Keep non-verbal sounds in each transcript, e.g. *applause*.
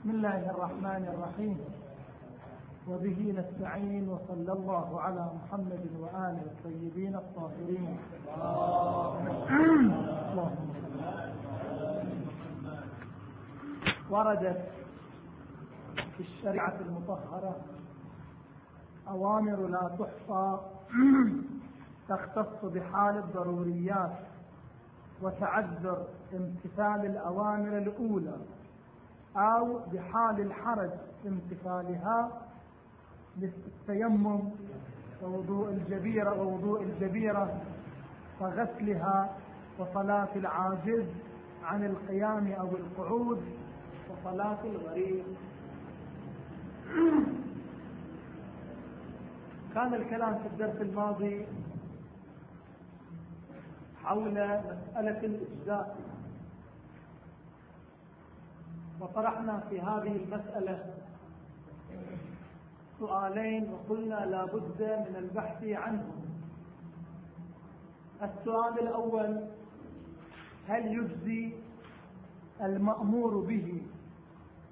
بسم الله الرحمن الرحيم. وبه نستعين وصلى الله على محمد وآله الطيبين الطاهرين. اللهم وردت في الشريعة المطهرة أوامر لا تحصى تختص بحال الضروريات وتعذر امتثال الأوامر الأولى. أو بحال الحرج امتثالها للتيمم ووضوء الجبيرة ووضوء الجبيرة وغسلها وصلاة العاجز عن القيام أو القعود وصلاة الغريب *clears throat* كان الكلام في الدرس الماضي حول مسألة الإجزاء. وطرحنا في هذه المسألة سؤالين وقلنا لا بد من البحث عنهم السؤال الأول هل يجزي المأمور به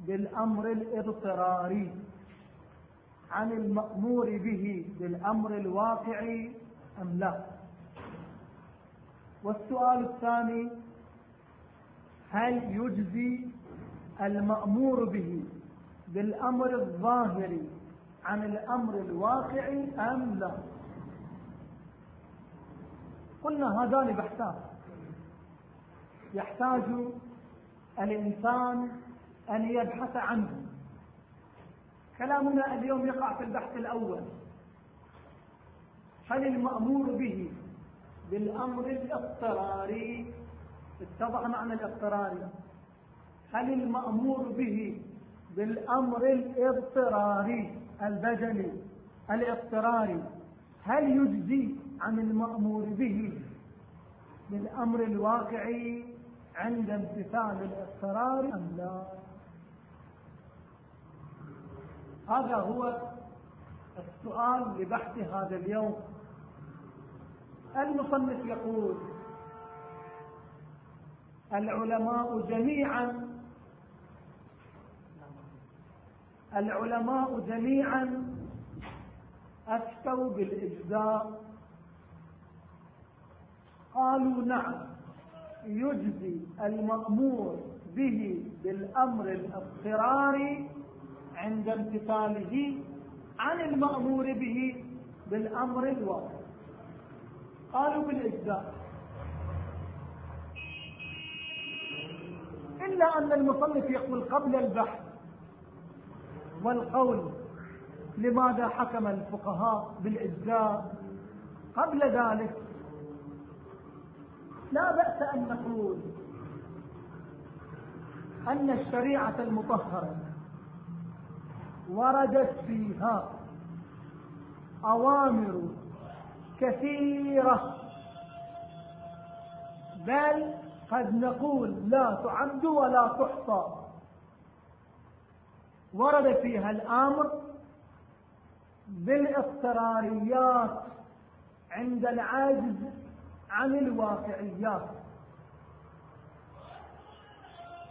بالأمر الاضطراري عن المأمور به بالأمر الواقعي أم لا؟ والسؤال الثاني هل يجزي المأمور به بالأمر الظاهري عن الأمر الواقعي أم لا. قلنا هذان بحثان يحتاج الإنسان أن يبحث عنه. كلامنا اليوم يقع في البحث الأول. هل المأمور به بالأمر الاضطراري؟ اتضح معنى الاضطراري. هل المأمور به بالأمر الاضطراري البدني؟ الاضطراري. هل يجزي عن المأمور به بالأمر الواقعي عند امتثال الاضطرار أم لا؟ هذا هو السؤال لبحث هذا اليوم. المصنف يقول العلماء جميعا العلماء جميعا أفتوا بالإجزاء. قالوا نعم يجزي المأمور به بالأمر الاضطراري عند امتثاله عن المأمور به بالأمر الواقع. قالوا بالإجزاء. إلا أن المصنف يقول قبل البحث والقول لماذا حكم الفقهاء بالإجزاء قبل ذلك؟ لا بأس أن نقول أن الشريعة المطهرة وردت فيها أوامر كثيرة بل قد نقول لا تعد ولا تحصى. ورد فيها الأمر بالاضطراريات عند العجز عن الواقعيات.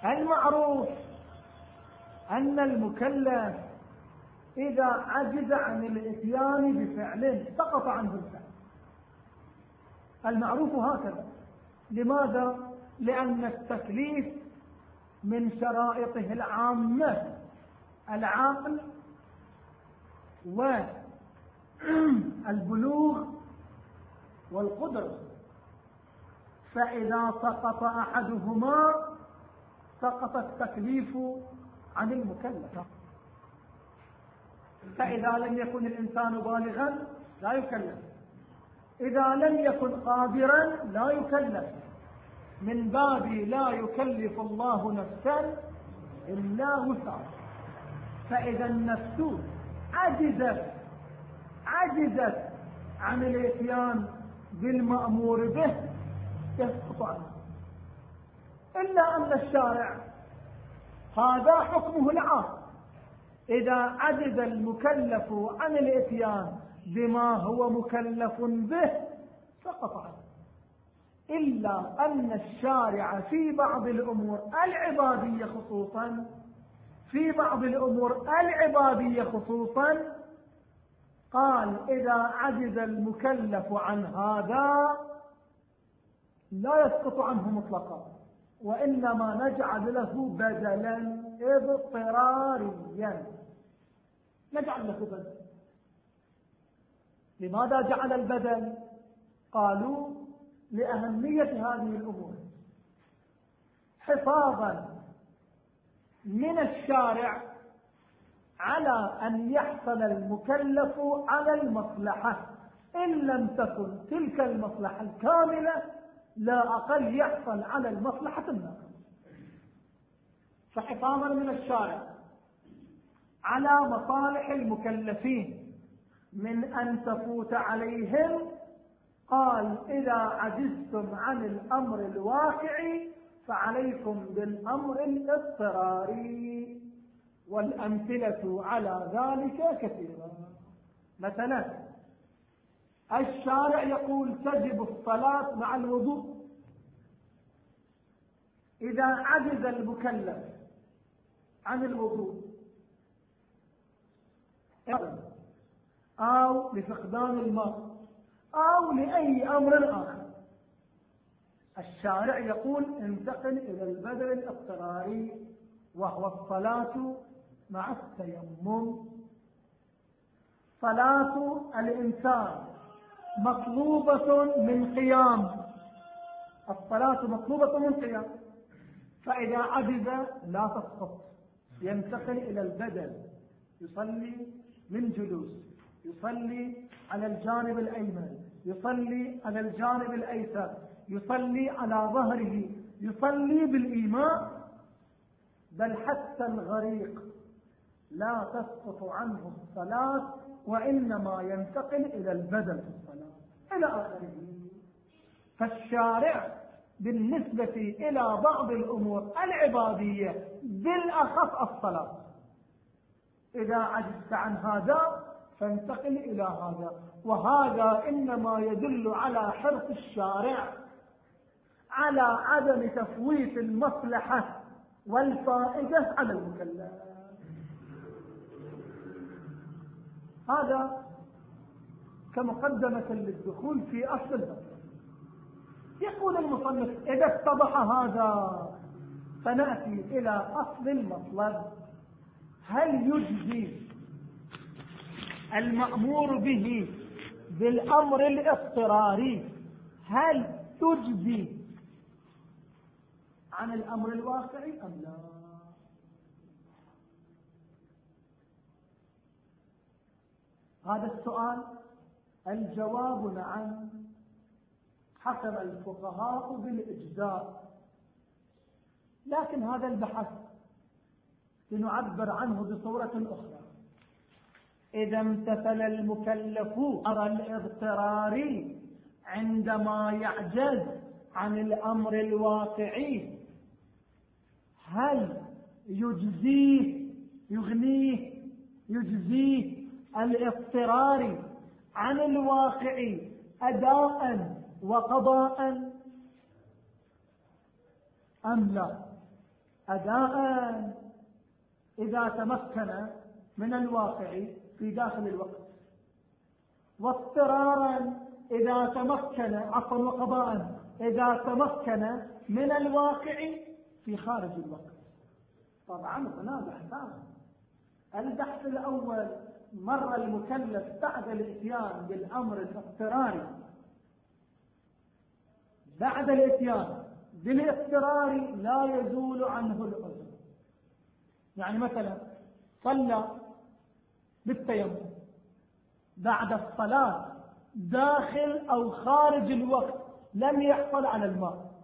المعروف أن المكلف إذا عجز عن الإتيان بفعل سقط عنه الفعل. المعروف هكذا. لماذا؟ لأن التكليف من شرائطه العامة. العقل والبلوغ والقدرة فإذا سقط أحدهما سقط التكليف عن المكلف. فإذا لم يكن الإنسان بالغا لا يكلف. إذا لم يكن قادرا لا يكلف. من باب لا يكلف الله نفسا إلا وسعها. فإذا النفس عجزت عجزت عن الإتيان بالمأمور به يسقط إلا أن الشارع هذا حكمه العام. إذا عجز المكلف عن الإتيان بما هو مكلف به سقط عنه إلا أن الشارع في بعض الأمور العبادية خصوصا في بعض الأمور العبادية خصوصا قال إذا عجز المكلف عن هذا لا يسقط عنه مطلقا وإنما نجعل له بدلا اضطراريا. نجعل له بدل لماذا جعل البدل؟ قالوا لأهمية هذه الأمور حفاظا من الشارع على أن يحصل المكلف على المصلحة. إن لم تكن تلك المصلحة الكاملة لا أقل يحصل على المصلحة الناقصة. فحفاظا من الشارع على مصالح المكلفين. من أن تفوت عليهم قال إذا عجزتم عن الأمر الواقعي فعليكم بالأمر الاضطراري والأمثلة على ذلك كثيرة مثلا الشارع يقول تجب الصلاة مع الوضوء. إذا عجز المكلف عن الوضوء أو لفقدان الماء أو لأي أمر آخر الشارع يقول انتقل إلى البدل الاضطراري وهو الصلاة مع التيمم. صلاة الإنسان مطلوبة من قيام. الصلاة مطلوبة من قيام. فإذا عجز لا تسقط. ينتقل إلى البدل يصلي من جلوس. يصلي على الجانب الأيمن. يصلي على الجانب الأيسر. يصلي على ظهره يصلي بالإيماء بل حتى الغريق لا تسقط عنه الصلاة وإنما ينتقل إلى البدل في الصلاة إلى آخره. فالشارع بالنسبة إلى بعض الأمور العبادية بالأخص الصلاة. إذا عجزت عن هذا فانتقل إلى هذا. وهذا إنما يدل على حرص الشارع على عدم تفويت المصلحة والفائدة على المكلف. هذا كمقدمة للدخول في أصل المطلب يقول المصنف إذا اتضح هذا فنأتي إلى أصل المطلب. هل يجزي المأمور به بالأمر الاضطراري؟ هل تجزي عن الأمر الواقعي أم لا؟ هذا السؤال الجواب نعم. حكم الفقهاء بالإجزاء. لكن هذا البحث لنعبر عنه بصورة أخرى. إذا امتثل المكلف أرى الاضطراري عندما يعجز عن الأمر الواقعي. هل يجزيه يغنيه يجزيه الاضطراري عن الواقع أداء وقضاء؟ أم لا؟ أداء. إذا تمكن من الواقع في داخل الوقت. واضطرارا. إذا تمكن عفوا وقضاء. إذا تمكن من الواقع في خارج الوقت. طبعا هنا بحثان. البحث الأول مر المكلف بعد الإتيان بالأمر الاضطراري بعد الإتيان بالاضطرار لا يزول عنه العذر. يعني مثلا صلى بالتيمم بعد الصلاة داخل أو خارج الوقت لم يحصل على الماء.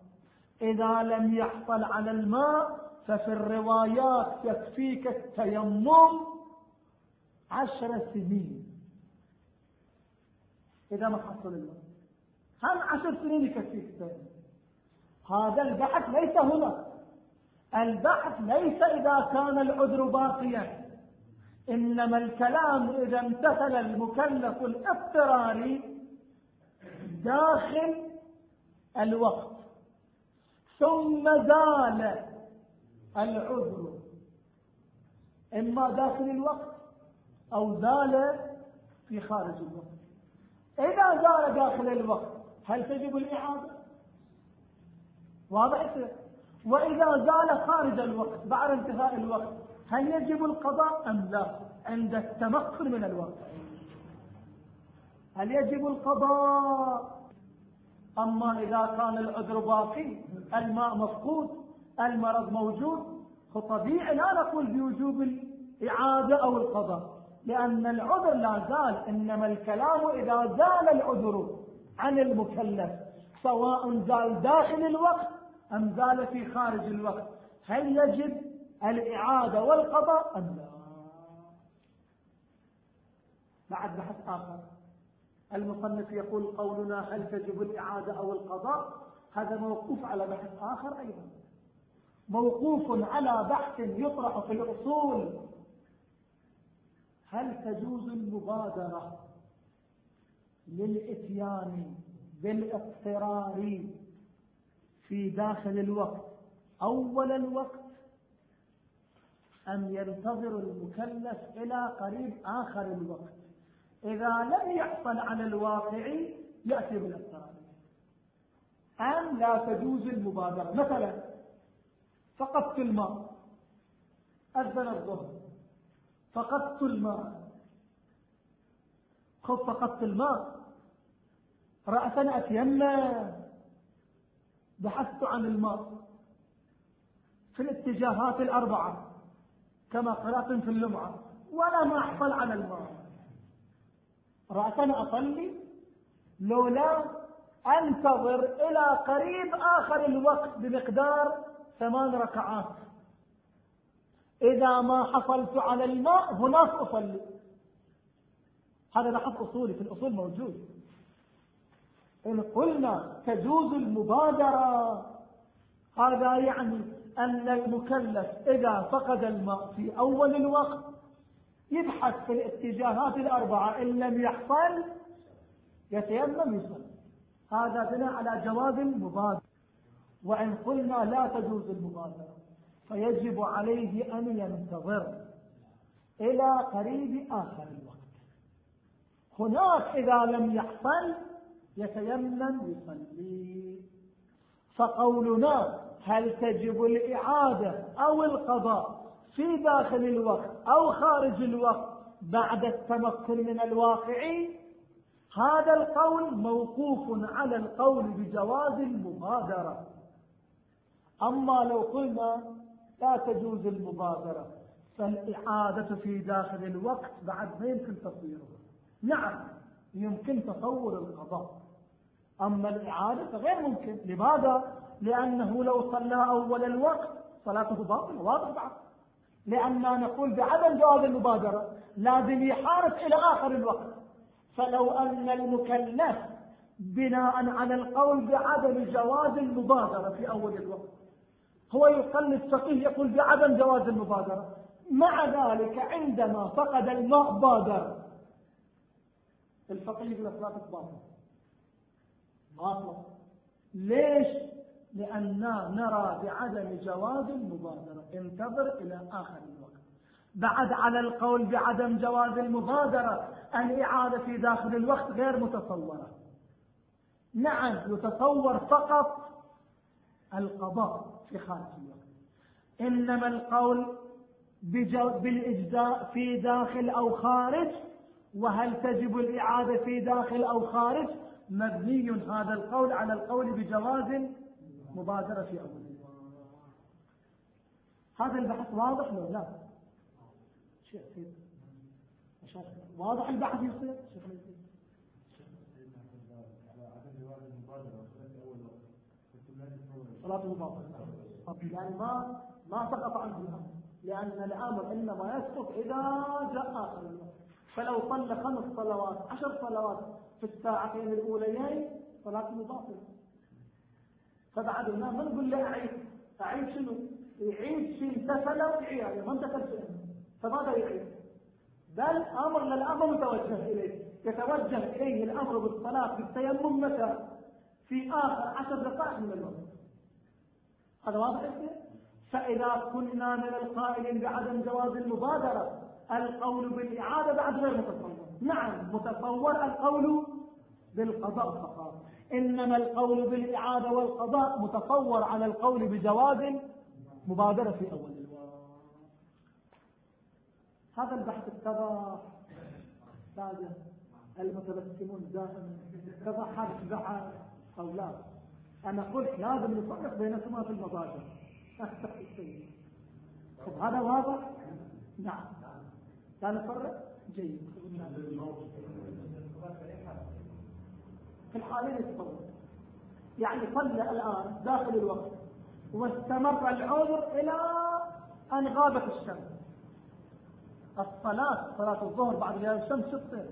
إذا لم يحصل على الماء ففي الروايات يكفيك التيمم عشر سنين. إذا ما حصل الماء. هم عشر سنين يكفيك التيمم؟ هذا البحث ليس هنا. البحث ليس إذا كان العذر باقيا. إنما الكلام إذا امتثل المكلف الإضطراري داخل الوقت. ثم زال العذر. إما داخل الوقت أو زال في خارج الوقت. إذا زال داخل الوقت هل تجب الإعادة؟ واضح وإذا زال خارج الوقت بعد انتهاء الوقت هل يجب القضاء أم لا؟ عند التمكن من الوقت. هل يجب القضاء أما إذا كان العذر باقي الماء مفقود المرض موجود فطبيعي لا نقول بوجوب الإعادة أو القضاء لأن العذر لا زال إنما الكلام إذا زال العذر عن المكلف سواء زال داخل الوقت أم زال في خارج الوقت هل يجب الإعادة والقضاء أم لا؟ بعد بحث آخر. المصنف يقول قولنا هل تجب الإعادة أو القضاء؟ هذا موقوف على بحث آخر أيضا. موقوف على بحث يطرح في الأصول. هل تجوز المبادرة للإتيان بالاضطرار في داخل الوقت أول الوقت أن ينتظر المكلف إلى قريب آخر الوقت؟ إذا لم يحصل على الواقع يأتي بالاضطرار أن لا تجوز المبادرة. مثلا فقدت الماء. أذن الظهر. فقدت الماء. خذ فقدت الماء. رأسا أتيمم. بحثت عن الماء. في الاتجاهات الأربعة كما قرأت في اللمعة. ولا أحصل على الماء. رأسا أصلي لولا أنتظر إلى قريب آخر الوقت بمقدار ثمان ركعات. إذا ما حصلت على الماء هناك أصلي. هذا بحث أصولي في الأصول موجود. إن قلنا تجوز المبادرة هذا يعني أن المكلف إذا فقد الماء في أول الوقت يبحث في الاتجاهات الأربعة إن لم يحصل يتيمم يصلي هذا بناء على جواز المبادرة وإن قلنا لا تجوز المبادرة فيجب عليه أن ينتظر إلى قريب آخر الوقت. هناك إذا لم يحصل يتيمم يصلي. فقولنا هل تجب الإعادة أو القضاء؟ في داخل الوقت أو خارج الوقت بعد التمكن من الواقع هذا القول موقوف على القول بجواز المبادرة. أما لو قلنا لا تجوز المبادرة فالإعادة في داخل الوقت بعد ما يمكن تصويره نعم يمكن تصور القضاء. أما الإعادة فغير ممكن. لماذا؟ لأنه لو صلى أول الوقت صلاته باطلة واضح بعد. لأننا نقول بعدم جواز المبادرة لازم يحارب إلى آخر الوقت. فلو أن المكلف بناء على القول بعدم جواز المبادرة في أول الوقت هو يصلي الفقيه يقول بعدم جواز المبادرة. مع ذلك عندما فقد الماء بادر. الفقيه يقول صلاتك باطلة باطلة ليش؟ لأننا نرى بعدم جواز المبادرة. انتظر إلى آخر الوقت. بعد على القول بعدم جواز المبادرة الإعادة في داخل الوقت غير متصورة. نعم يتصور فقط القضاء في خارج الوقت. إنما القول بالإجزاء في داخل أو خارج وهل تجب الإعادة في داخل أو خارج؟ مبني هذا القول على القول بجواز مبادرة في أول هذا البحث واضح لو لا؟ شيء واضح البحث يصير صلاته باطلة يعني ما ما سقط عنه لأن الأمر إنما يسقط إذا جاء آخر فلو صلى خمس صلوات عشر صلوات في الساعتين الأوليين صلاته باطلة فبعد ما نقول له أعيد أعيد شنو؟ يعيد شيء انتفل وإعادة ما انتفل شيء فماذا يعيد؟ بل أمر للأمر متوجه إليه. يتوجه إليه الأمر بالصلاة بالتيمم متى؟ في آخر عشر دقائق من الوقت. هذا واضح فإذا كنا من القائلين بعدم جواز المبادرة القول بالإعادة بعد غير متصور نعم متصور القول بالقضاء فقط. إنما القول بالإعادة والقضاء متصور على القول بجواز مبادرة في أول الوقت. هذا البحث اتضح سادة المتبسمون دائما. اتضح هذا البحث أو لا أنا قلت لازم نفرق بينهما في المبادرة. هذا واضح؟ نعم. لا نفرق؟ جيد. في الحالين يتطور يعني صلى الآن داخل الوقت. واستمر العذر إلى أن غابت الشمس. الصلاة صلاة الظهر بعد غياب الشمس شو تصير؟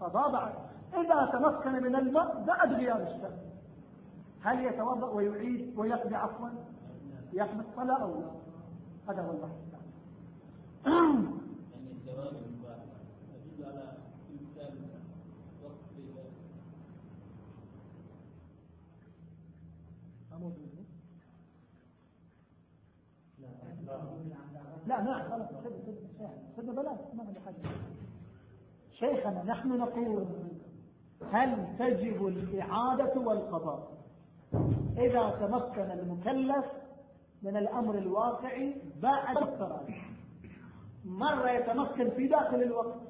قضاء بعد. إذا تمكن من الماء بعد غياب الشمس. هل يتوضأ ويعيد ويقضي؟ عفوا؟ يقضي الصلاة أو لا؟ هذا هو البحث. *clears throat* يعني الجواب يدل على لا نعم خلاص خذ بلاش ما شيخنا نحن نقول هل تجب الإعادة والقضاء إذا تمكن المكلف من الأمر الواقعي بعد الفراغ مرة يتمكن في داخل الوقت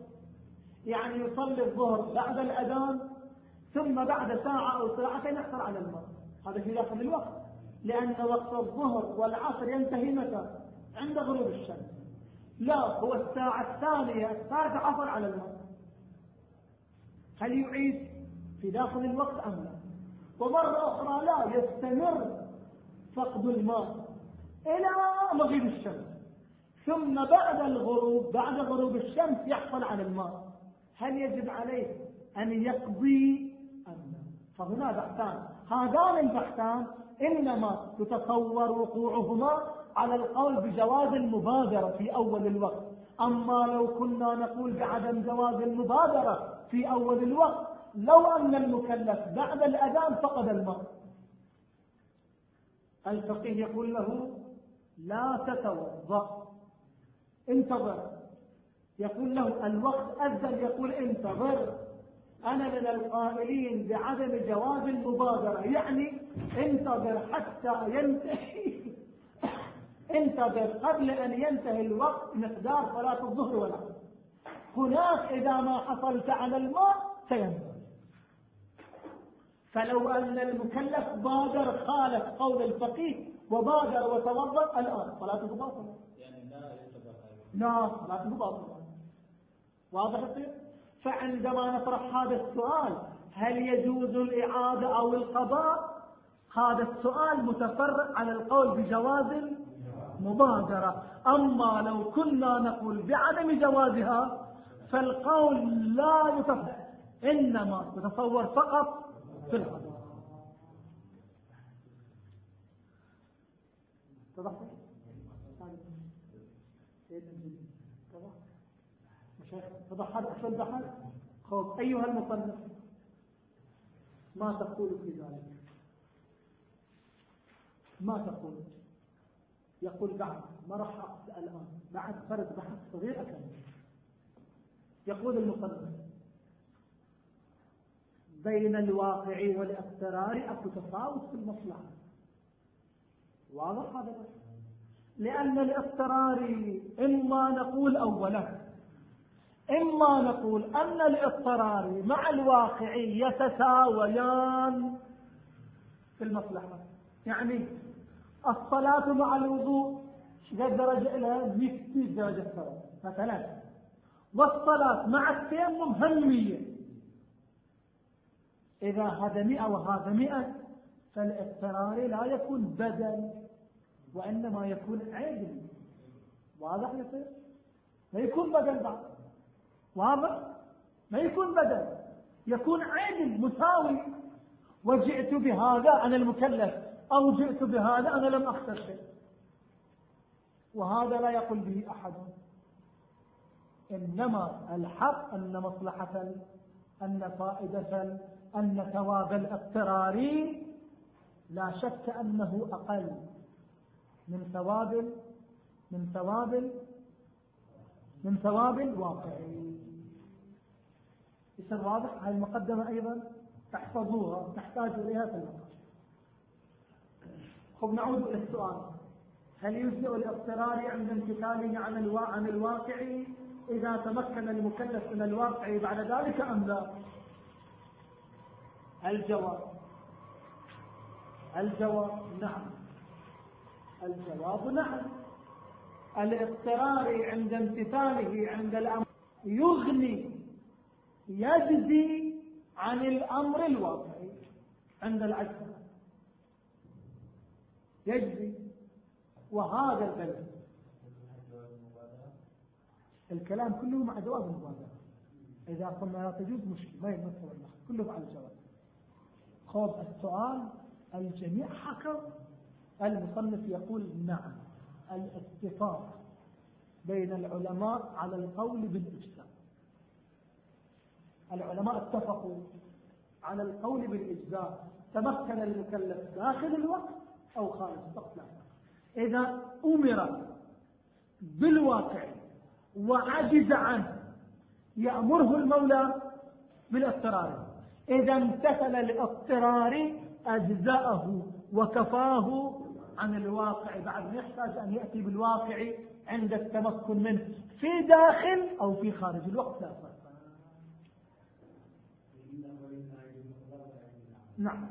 يعني يصلي الظهر بعد الأذان ثم بعد ساعة أو ساعتين يحصل على الماء هذا في داخل الوقت. لأن وقت الظهر والعصر ينتهي متى؟ عند غروب الشمس. لا هو الساعة الثانية الثالثة عصر على الماء هل يعيد في داخل الوقت أم لا؟ ومرة أخرى لا يستمر فقد الماء إلى مغيب الشمس. ثم بعد الغروب بعد غروب الشمس يحصل على الماء. هل يجب عليه أن يقضي أم لا؟ فهنا بحثان. هذان البحثان إنما تتصور وقوعهما على القول بجواز المبادرة في أول الوقت. أما لو كنا نقول بعدم جواز المبادرة في أول الوقت لو أن المكلف بعد الأذان فقد الماء الفقيه يقول له لا تتوضأ انتظر. يقول له الوقت أذن يقول انتظر. أنا من القائلين بعدم جواز المبادرة يعني انتظر حتى ينتهي. *coughs* انتظر قبل أن ينتهي الوقت مقدار صلاة الظهر والعصر هناك إذا ما حصلت على الماء سينتهي فلو أن المكلف بادر خالف قول الفقيه وبادر وتوضأ الآن صلاته باطلة يعني لا لا صلاته باطلة واضح الطيب فعندما نطرح هذا السؤال هل يجوز الإعادة أو القضاء؟ هذا السؤال متفرع على القول بجواز المبادرة أما لو كنا نقول بعدم جوازها فالقول لا يتفرع إنما يتصور فقط في القضاء. أحسن ضحك خوف أيها المصنف ما تقول في ذلك؟ ما تقول؟ يقول بعد ما راح الآن بعد فرد بحث صغير أكمل يقول المصنف بين الواقع والاضطرار أكو تفاوت في المصلحة. واضح هذا؟ لأن الاضطرار إما نقول أولا إما نقول أن الاضطرار مع الواقع يتساويان في المصلحة. يعني الصلاة مع الوضوء قد درجة لها 100 درجة ثواب مثلا. والصلاة مع التيمم هم 100 إذا هذا 100 وهذا 100 فالاضطرار لا يكون بدل وإنما يكون عدل. واضح يصير ما يكون بدل بعد. واضح؟ ما يكون بدل. يكون عدل مساوي. وجئت بهذا أنا المكلف أو جئت بهذا أنا لم أخسر شيء. وهذا لا يقول به أحد. إنما الحق أن مصلحة أن فائدة أن ثواب الاضطراري لا شك أنه أقل من ثواب من ثواب من ثواب واقعي يصير واضح هاي المقدمة أيضا تحفظوها تحتاج إليها في المقام خب نعود إلى السؤال. هل يجزئ الاضطرار عند امتثاله عن عن الواقع إذا تمكن المكلف من الواقع بعد ذلك أم لا؟ الجواب. الجواب نعم. الجواب نعم. الاضطرار عند امتثاله عند الأمر يغني يجزي عن الأمر الواقعي عند العجز. يجزي. وهذا البلد. الكلام كله مع جواز المبادرة. إذا قلنا لا تجوز مشكلة ما يمثل المخ كله على الجواز خوض السؤال الجميع حكم المصنف يقول نعم. الاتفاق بين العلماء على القول بالإجزاء العلماء اتفقوا على القول بالإجزاء تمكن المكلف داخل الوقت أو خارج الوقت. لا. إذا أمر بالواقع وعجز عنه يأمره المولى بالاضطرار. إذا امتثل الاضطرار أجزأه وكفاه عن الواقع. بعد يحتاج أن يأتي بالواقع عند التمكن منه في داخل أو في خارج الوقت. لا. فرق نعم.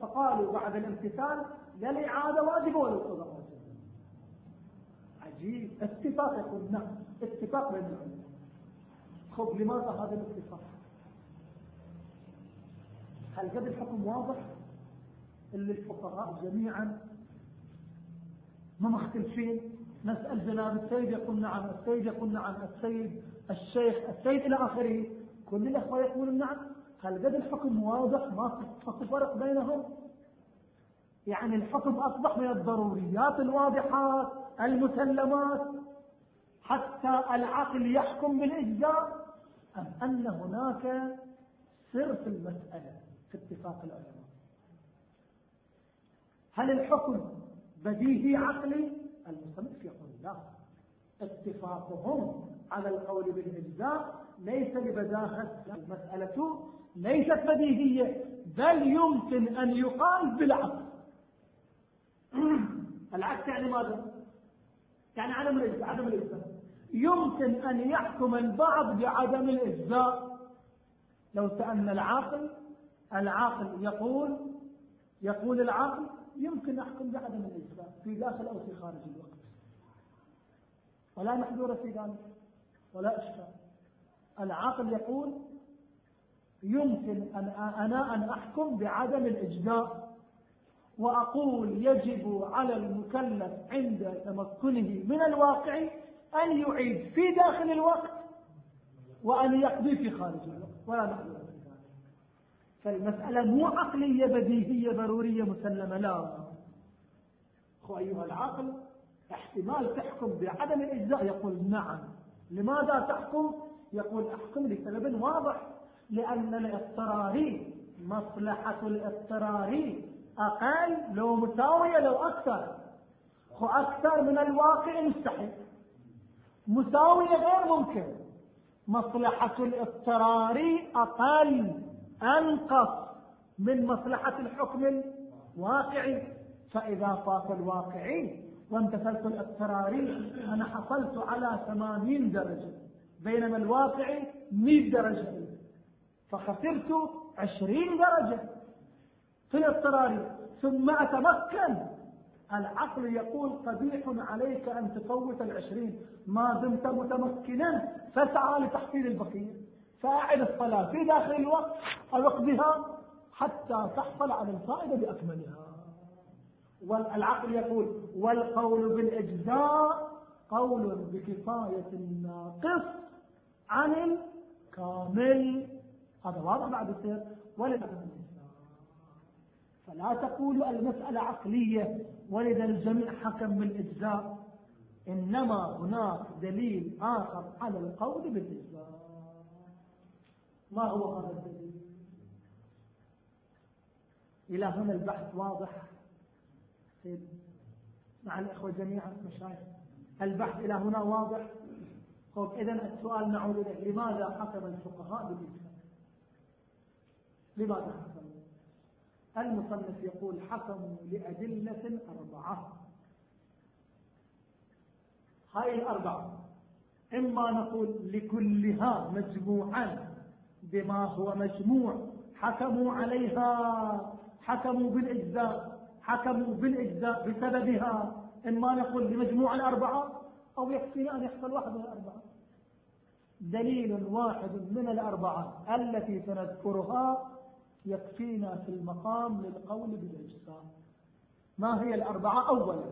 فقالوا بعد الامتثال لا الإعادة واجبة ولا القضاء واجب عجيب. اتفاق يقول نعم. اتفاق بين العلماء خب لماذا هذا الاتفاق؟ هل قد الحكم واضح؟ اللي الفقهاء جميعا ما مختلفين. نسأل جناب السيد يقول نعم. السيد يقول نعم. السيد الشيخ السيد إلى آخره. كل الأخوة يقولون نعم. هل قد الحكم واضح ما في فرق بينهم. يعني الحكم أصبح من الضروريات الواضحات المسلمات حتى العقل يحكم بالإجزاء. أم أن هناك سر في المسألة في اتفاق العلماء؟ هل الحكم بديهي عقلي؟ المصنف يقول لا. اتفاقهم على القول بالإجزاء ليس لبداهة. المسألة ليست بديهية بل يمكن أن يقال بالعكس. *clears throat* العكس يعني ماذا؟ يعني عدم الإجزاء عدم الإجزاء. يمكن أن يحكم البعض بعدم الإجزاء. لو سألنا العاقل العاقل يقول يقول العاقل يمكن أحكم بعدم الإجزاء في داخل أو في خارج الوقت. ولا محذور في ذلك ولا إشكال. العاقل يقول يمكن أن أنا أن أحكم بعدم الإجزاء وأقول يجب على المكلف عند تمكنه من الواقع أن يعيد في داخل الوقت وأن يقضي في خارج الوقت. ولا ذلك فالمسألة مو عقلية بديهية ضرورية مسلمة لا. أخو أيها العقل احتمال تحكم بعدم الإجزاء يقول نعم. لماذا تحكم؟ يقول أحكم لسبب واضح. لأن الاضطراري مصلحة الاضطراري أقل لو مساوية لو أكثر. وأكثر من الواقع مستحيل. مساوية غير ممكن. مصلحة الاضطرار أقل أنقص من مصلحة الحكم الواقعي فإذا فات الواقعي وامتثلت الاضطراري أنا حصلت على ثمانين درجة. بينما الواقعي مئة درجة. فخسرت عشرين درجة. في الاضطراري ثم أتمكن. العقل يقول قبيح عليك أن تفوت العشرين. ما دمت متمكنا. فاسعى لتحصيل البقية. فأعد الصلاة في داخل الوقت. أو اقضها حتى تحصل على الفائدة بأكملها. والعقل يقول والقول بالإجزاء قول بكفاية الناقص عن الكامل. هذا واضح بعد السير ولد فلا تقولوا المسألة عقلية ولد الجميع حكم بالإجزاء. إنما هناك دليل آخر على القول بالإجزاء. ما هو هذا الدليل؟ إلى هنا البحث واضح. مع الإخوة جميعا مشايخ البحث إلى هنا واضح. طيب إذا السؤال نعود إليه. لماذا حكم الفقهاء بالإجماع لماذا المصنف؟ يقول حكموا لأدلة أربعة. هاي الأربعة. إما نقول لكلها مجموعا بما هو مجموع. حكموا عليها. حكموا بالإجزاء. حكموا بالإجزاء بسببها. إما نقول لمجموع الأربعة أو يكفينا أن يحصل واحد من الأربعة. دليل واحد من الأربعة التي سنذكرها يكفينا في المقام للقول بالإجزاء ما هي الأربعة؟ أولا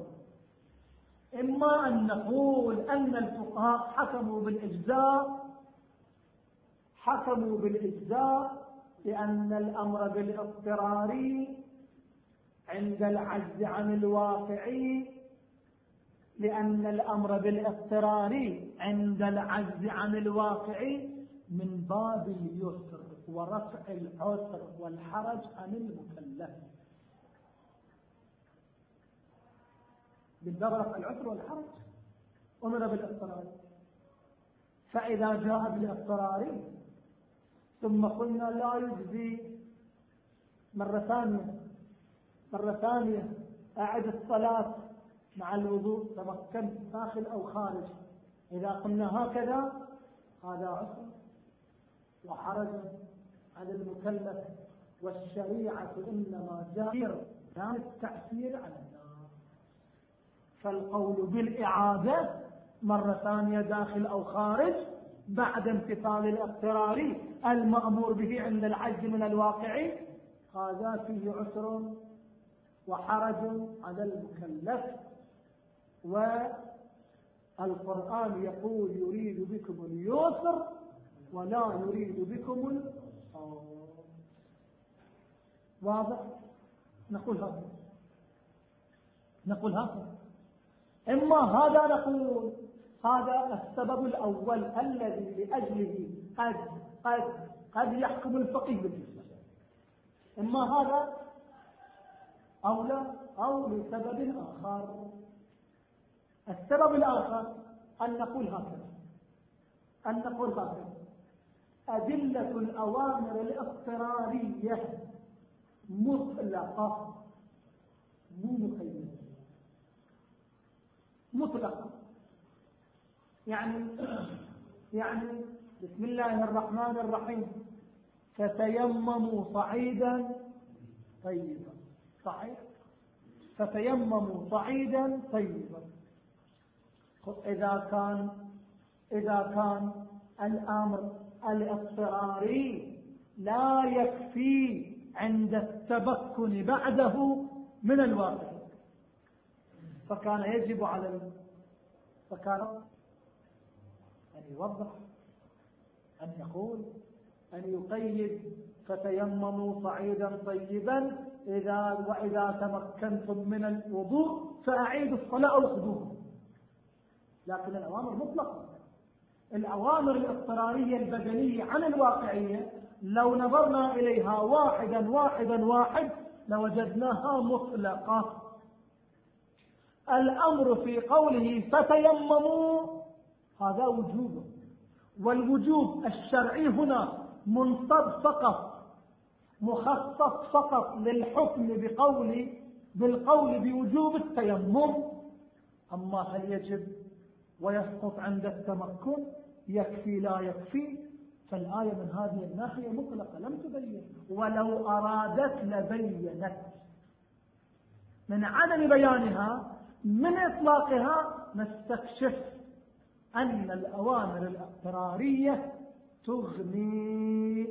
إما أن نقول أن الفقهاء حكموا بالإجزاء حكموا بالإجزاء لأن الأمر بالاضطرار عند العجز عن الواقعي لأن الأمر بالاضطرار عند العجز عن الواقعي من باب اليسر. ورفع العسر والحرج عن المكلف؟ بالباب رفع العسر والحرج. أمر بالإضطرار. فإذا جاء بالإضطرار ثم قلنا لا يجزي. مرة ثانية. مرة ثانية. أعد الصلاة مع الوضوء. تمكنت داخل أو خارج. إذا قلنا هكذا هذا عسر وحرج. على المكلف والشريعة إنما جائر كان التأثير على النار فالقول بالإعادة مرة ثانية داخل أو خارج بعد امتثال الاضطرار المأمور به عند العجز من الواقع هذا فيه عسر وحرج على المكلف. والقرآن يقول يريد بكم اليسر ولا يريد بكم واضح؟ نقول هذا نقول هذا إما هذا نقول هذا السبب الأول الذي لأجله قد قد قد يحكم الفقيه إما هذا أو لا أو لسبب آخر. السبب الآخر أن نقول هكذا. أن نقول هكذا. أدلة الأوامر الاضطرارية مطلقة. مو مقيدة مطلقة. يعني يعني بسم الله الرحمن الرحيم. فتيمموا صعيدا طيبا. صحيح؟ فتيمموا صعيدا طيبا. إذا كان إذا كان الأمر الاضطراري لا يكفي عند التبكن بعده من الواقع. فكان يجب على فكان أن يوضح أن يقول أن يقيد فتيمموا صعيدا طيبا إذا وإذا تمكنتم من الوضوء فأعيدوا الصلاة خذوها لكن الأوامر مطلقة. الأوامر الاضطرارية البدنية عن الواقعية لو نظرنا إليها واحدا واحدا واحد لوجدناها مطلقة. الأمر في قوله فتيمموا هذا وجوب. والوجوب الشرعي هنا منصب فقط مخصص فقط للحكم بقول بالقول بوجوب التيمم. أما هل يجب ويسقط عند التمكن يكفي لا يكفي. فالآية من هذه الناحية مطلقة لم تبين. ولو أرادت لبينت. من عدم بيانها من إطلاقها نستكشف أن الأوامر الاضطرارية تغني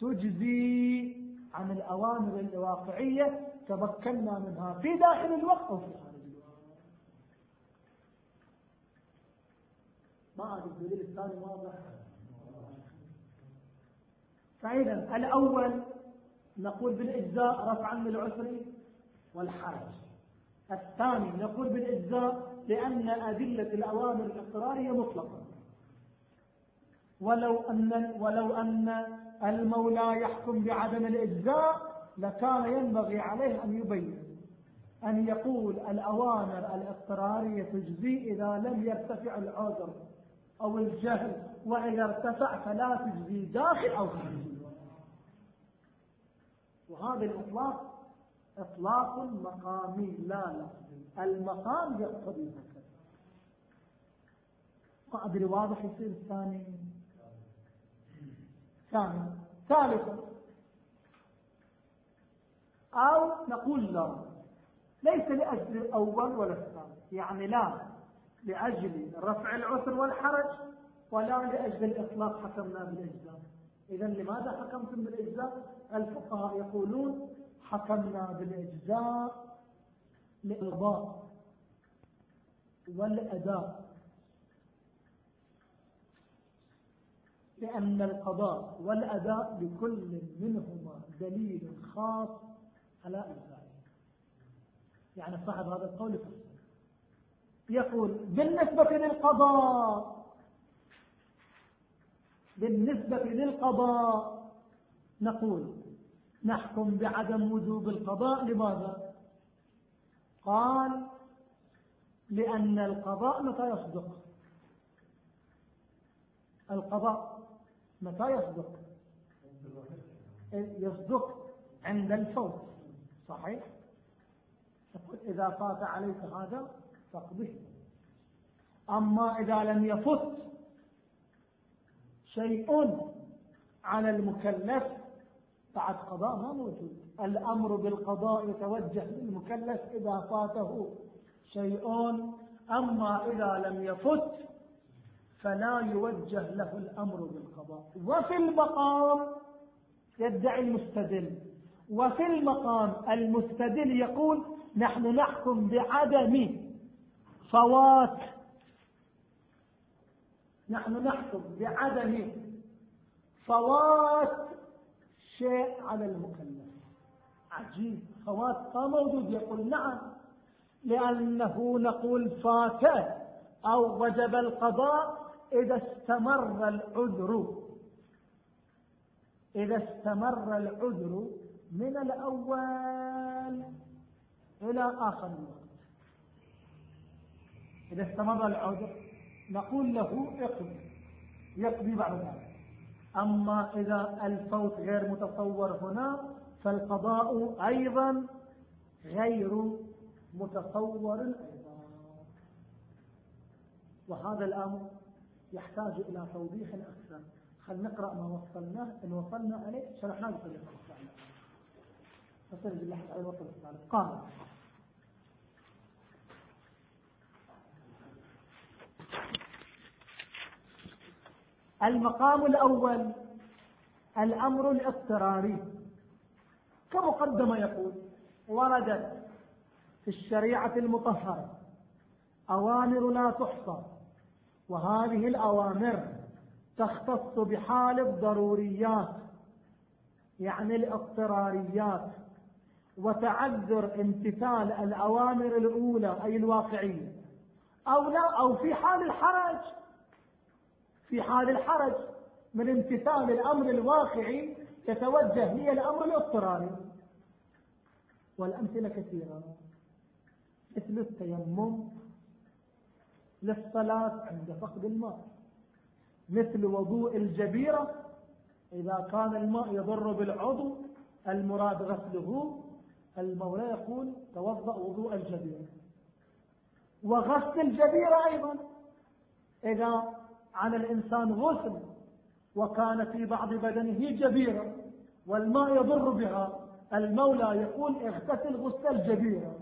تجزي عن الأوامر الواقعية. تمكنا منها في داخل الوقت أو في خارج الوقت هذا الدليل الثاني واضح فإذا الأول نقول بالإجزاء رفعا للعسر والحرج. الثاني نقول بالإجزاء لأن أدلة الأوامر الاضطرارية مطلقة. ولو أن ولو أن المولى يحكم بعدم الإجزاء لكان ينبغي عليه أن يبين. أن يقول الأوامر الاضطرارية تجزي إذا لم يرتفع العذر. أو الجهل وإذا ارتفع فلا تجزي داخل أو خارج. وهذا الإطلاق إطلاق مقامي لا لفظي المقام يقتضي هكذا أدري واضح يصير الثاني. ثاني. ثالثا أو نقول لا. ليس لأجل الأول ولا الثاني. يعني لا. لأجل رفع العسر والحرج ولا لأجل الإطلاق حكمنا بالإجزاء. إذا لماذا حكمتم بالإجزاء؟ الفقهاء يقولون حكمنا بالإجزاء لإرضاء والأداء. لأن القضاء والأداء لكل منهما دليل خاص على إجزائه يعني صاحب هذا القول يفسر. يقول بالنسبة للقضاء بالنسبة للقضاء نقول نحكم بعدم وجوب القضاء لماذا؟ قال لأن القضاء متى يصدق؟ القضاء متى يصدق؟ يصدق عند الفوت صحيح؟ إذا فات عليك هذا فاقضه أما إذا لم يفت شيء على المكلف بعد قضاء ما موجود. الأمر بالقضاء يتوجه للمكلف إذا فاته شيء. أما إذا لم يفت فلا يوجه له الأمر بالقضاء. وفي المقام يدعي المستدل. وفي المقام المستدل يقول نحن نحكم بعدم فوات نحن نحكم بعدم فوات شيء على المكلف. عجيب. فوات ما موجود يقول نعم. لأنه نقول فات أو وجب القضاء إذا استمر العذر. إذا استمر العذر من الأول إلى آخر الوقت. إذا استمر العذر نقول له اقضي. يقضي بعد ذلك. أما إذا الفوت غير متصور هنا فالقضاء أيضا غير متصور أيضا. وهذا الأمر يحتاج إلى توضيح أكثر. خل نقرأ ما وصلناه إن وصلنا عليه شرحناه بطريقة أخرى فصل بالله تعالى وصل قال المقام الأول الأمر الاضطراري كمقدمة يقول وردت في الشريعة المطهرة أوامر لا تحصى وهذه الأوامر تختص بحال الضروريات يعني الاضطراريات وتعذر امتثال الأوامر الأولى أي الواقعية أو لا أو في حال الحرج في حال الحرج من امتثال الأمر الواقعي يتوجه لي الأمر الاضطراري والأمثلة كثيرة. مثل التيمم للصلاة عند فقد الماء. مثل وضوء الجبيرة إذا كان الماء يضر بالعضو المراد غسله المولى يقول توضأ وضوء الجبيرة. وغسل الجبيرة أيضا. إذا على الإنسان غسل وكان في بعض بدنه جبيرة والماء يضر بها المولى يقول اغتسل غسل الجبيرة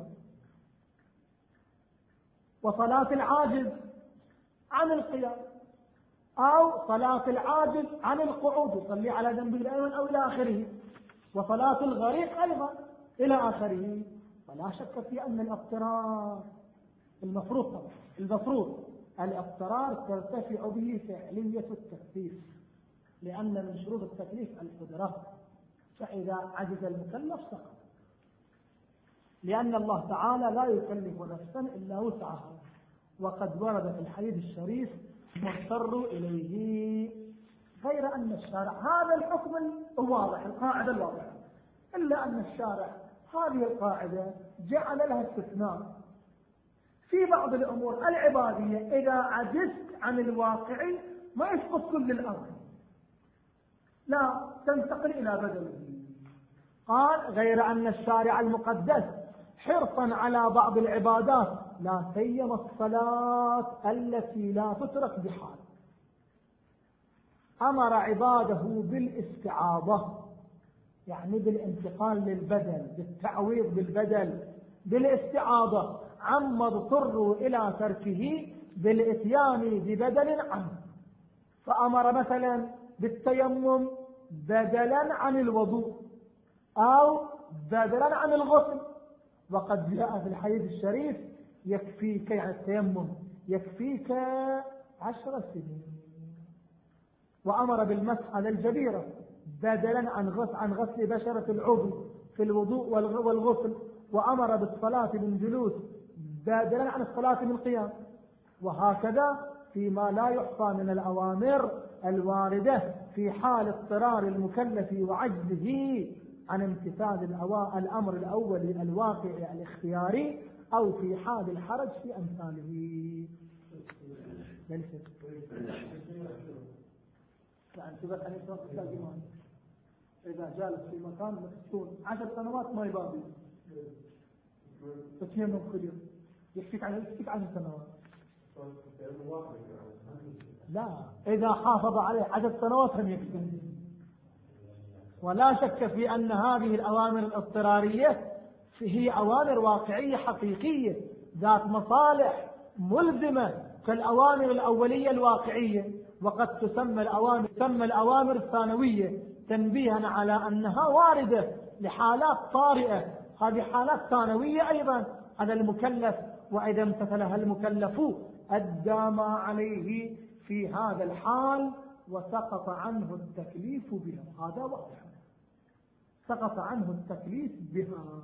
وصلاة العاجز عن القيام أو صلاة العاجز عن القعود يصلي على جنبه الأيمن أو إلى آخره. وصلاة الغريق أيضا إلى آخره. ولا شك في أن الاضطرار المفروض طبعا المفروض. الاضطرار ترتفع به فعلية التكليف لأن من شروط التكليف القدرة فإذا عجز المكلف سقط. لأن الله تعالى لا يكلف نفسا إلا وسعها وقد ورد في الحديث الشريف مضطر إليه غير أن الشارع هذا الحكم الواضح القاعدة الواضحة إلا أن الشارع هذه القاعدة جعل لها استثناء. في بعض الأمور العبادية إذا عجزت عن الواقع ما يسقط كل الأمر. لا تنتقل إلى بدله قال غير أن الشارع المقدس حرصا على بعض العبادات لا سيما الصلاة التي لا تترك بحال. أمر عباده بالاستعاضة يعني بالانتقال للبدل بالتعويض بالبدل بالاستعاضة. عما اضطروا إلى تركه بالإتيان ببدل عنه فأمر مثلا بالتيمم بدلا عن الوضوء أو بدلا عن الغسل. وقد جاء في الحديث الشريف يكفيك التيمم يكفيك عشر سنين. وأمر بالمسح على الجبيرة بدلا عن غسل, عن غسل بشرة العضو في الوضوء والغسل. وأمر بالصلاة من بدلا عن الصلاة من قيام. وهكذا فيما لا يحصى من الأوامر الواردة في حال اضطرار المكلف وعجزه عن امتثال الأمر الأول الواقع الاختياري أو في حال الحرج في أمثاله. يعني إذا جالس في مكان مكتون عشر سنوات ما يبابي تتيمم كل يوم يكفيك عن يكفيك عن سنوات. لا. إذا حافظ عليه عدد سنوات هم يكفي. ولا شك في أن هذه الأوامر الاضطرارية هي أوامر واقعية حقيقية. ذات مصالح ملزمة كالأوامر الأولية الواقعية. وقد تسمى الأوامر تسمى الأوامر الثانوية تنبيها على أنها واردة لحالات طارئة. هذه حالات ثانوية أيضا. على المكلف وإذا امتثلها المكلف أدى ما عليه في هذا الحال وسقط عنه التكليف بها. هذا واضح. سقط عنه التكليف بها.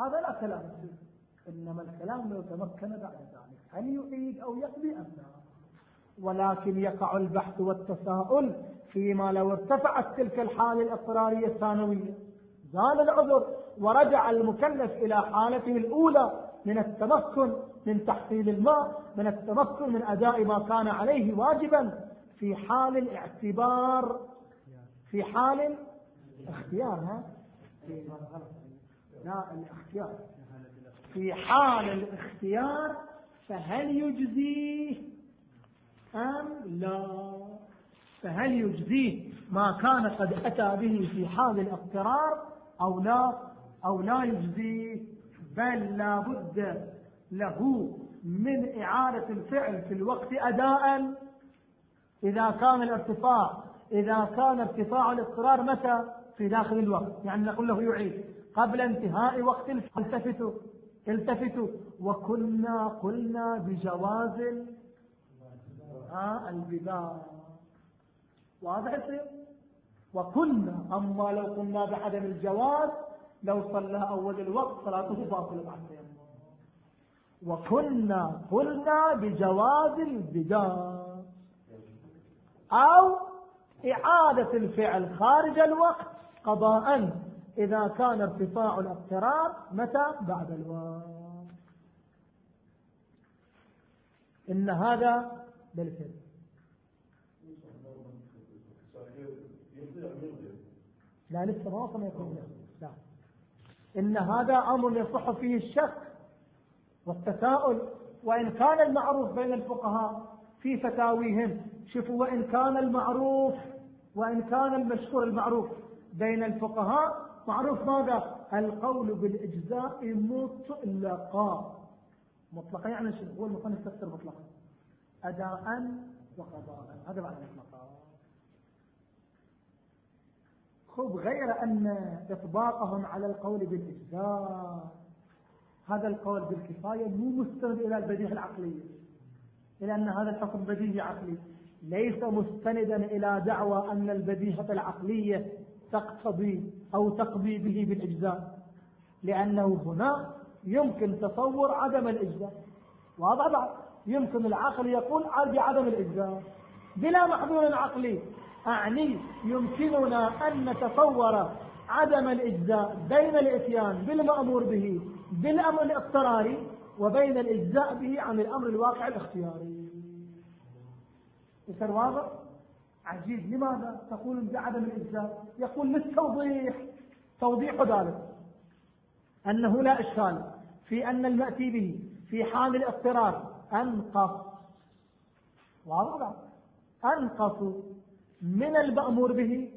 هذا لا كلام فيه. إنما الكلام لو تمكن بعد ذلك هل يعيد أو يقضي أم لا؟ ولكن يقع البحث والتساؤل فيما لو ارتفعت تلك الحالة الاضطرارية الثانوية. زال العذر ورجع المكلف إلى حالته الأولى. من التمكن من تحصيل الماء من التمكن من أداء ما كان عليه واجبا في حال الاعتبار في حال الاختيار ها؟ لا الاختيار. في حال الاختيار فهل يجزيه أم لا؟ فهل يجزيه ما كان قد أتى به في حال الاضطرار أو لا؟ أو لا يجزيه بل لا بد له من إعادة الفعل في الوقت أداء إذا كان الارتفاع إذا كان ارتفاع الاضطرار متى؟ في داخل الوقت. يعني نقول له يعيد. قبل انتهاء وقت التفتوا. التفتوا. وكنا قلنا بجواز البداية. واضح يصير وكنا. أما لو قلنا بعدم الجواز لو صلى أول الوقت صلاته باطلة بعد وكنا قلنا بجواز البداية أو إعادة الفعل خارج الوقت قضاء. إذا كان ارتفاع الاضطراب متى؟ بعد الوقت. إن هذا بالفعل. لا لسه ما وصلنا يكون لا إن هذا أمر يصح فيه الشك والتساؤل وإن كان المعروف بين الفقهاء في فتاويهم شوفوا وإن كان المعروف وإن كان المشهور المعروف بين الفقهاء معروف ماذا؟ القول بالإجزاء مطلقا. مطلقا يعني شنو؟ هو المصنف تفسر مطلقا. أداء وقضاء. هذا معنى مطلقا خب غير أن إطباقهم على القول بالإجزاء. هذا القول بالكفاية مو مستند إلى البديهة العقلية إلى أن هذا الحكم بديهي عقلي. ليس مستندا إلى دعوى أن البديهة العقلية تقتضي أو تقضي به بالإجزاء لأنه هنا يمكن تصور عدم الإجزاء. واضح؟ بعد يمكن العقل يقول بعدم الإجزاء. بلا محظور عقلي. أعني يمكننا أن نتصور عدم الإجزاء بين الإتيان بالمأمور به بالأمر الاضطراري وبين الإجزاء به عن الأمر الواقع الاختياري. يصير واضح؟ عجيب. لماذا تقول بعدم الإجزاء؟ يقول للتوضيح. توضيح ذلك أنه لا إشكال في أن المأتي به في حال الاضطرار أنقص. واضح؟ أنقص. من المأمور به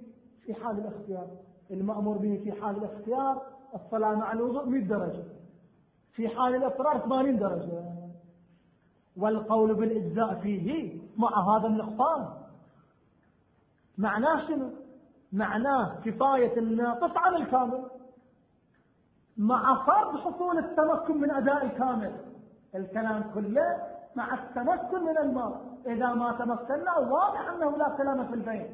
في حال الاختيار. المأمور به في حال الاختيار الصلاة مع الوضوء 100 درجة. في حال الاضطرار 80 درجة. والقول بالإجزاء فيه مع هذا النقصان معناه شنو؟ معناه كفاية الناقص عن الكامل. مع فرض حصول التمكن من أداء الكامل. الكلام كله مع التمكن من الماء إذا ما تمكنا واضح أنه لا كلام في البين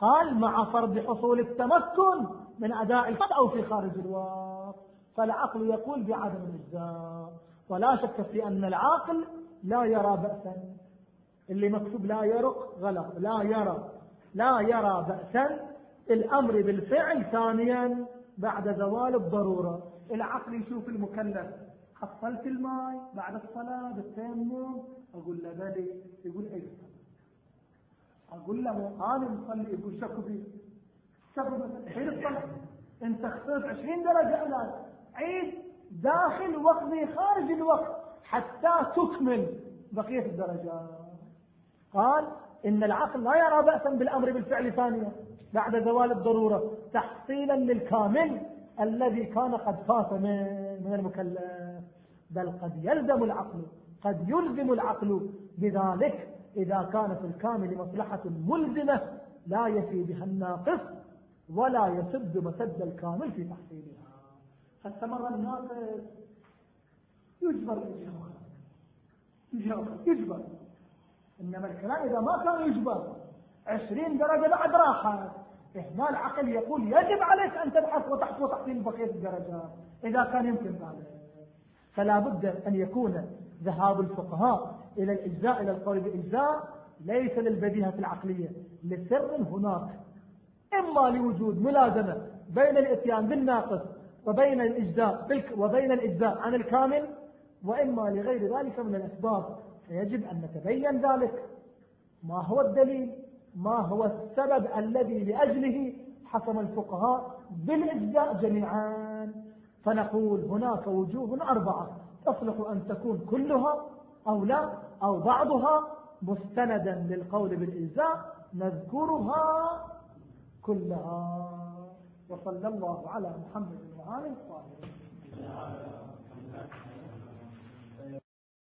قال مع فرض حصول التمكن من أداء الفرض أو في خارج الوقت. فالعقل يقول بعدم الإجزاء. ولا شك في أن العاقل لا يرى بأسا. اللي مكتوب لا يرق غلط. لا يرى. لا يرى بأسا. الأمر بالفعل ثانيا بعد زوال الضرورة. العقل يشوف المكلف حصلت الماء بعد الصلاة بالتيمم أقول له بلي يقول أي أقول له أنا مصلي يقول شكو بي شكو حين الصلاة انت خسرت 20 درجة علاج عيد داخل وقت خارج الوقت حتى تكمل بقية الدرجات قال إن العقل لا يرى بأسا بالأمر بالفعل ثانيا بعد زوال الضرورة تحصيلا للكامل الذي كان قد فات من المكلف بل قد يلزم العقل قد يلزم العقل بذلك إذا كانت الكامل مصلحة ملزمة لا يفي بها الناقص ولا يسد مسد الكامل في تحصيلها. فاستمر الناقص. يجبر يجبر. إنما الكلام إذا ما كان يجبر عشرين درجة بعد راحة هنا العقل يقول يجب عليك أن تبحث وتحصل تحصيل بقية الدرجات إذا كان يمكن ذلك. فلا بد أن يكون ذهاب الفقهاء إلى الإجزاء إلى القول بالإجزاء ليس للبديهة العقلية. لسر هناك. إما لوجود ملازمة بين الإتيان بالناقص وبين الإجزاء وبين الإجزاء عن الكامل وإما لغير ذلك من الأسباب. فيجب أن نتبين ذلك. ما هو الدليل؟ ما هو السبب الذي لأجله حكم الفقهاء بالإجزاء جميعا؟ فنقول هناك وجوه أربعة. تصلح أن تكون كلها أو لا أو بعضها مستندا للقول بالإجزاء نذكرها كلها. وصلى الله على محمد وآله الطاهرين.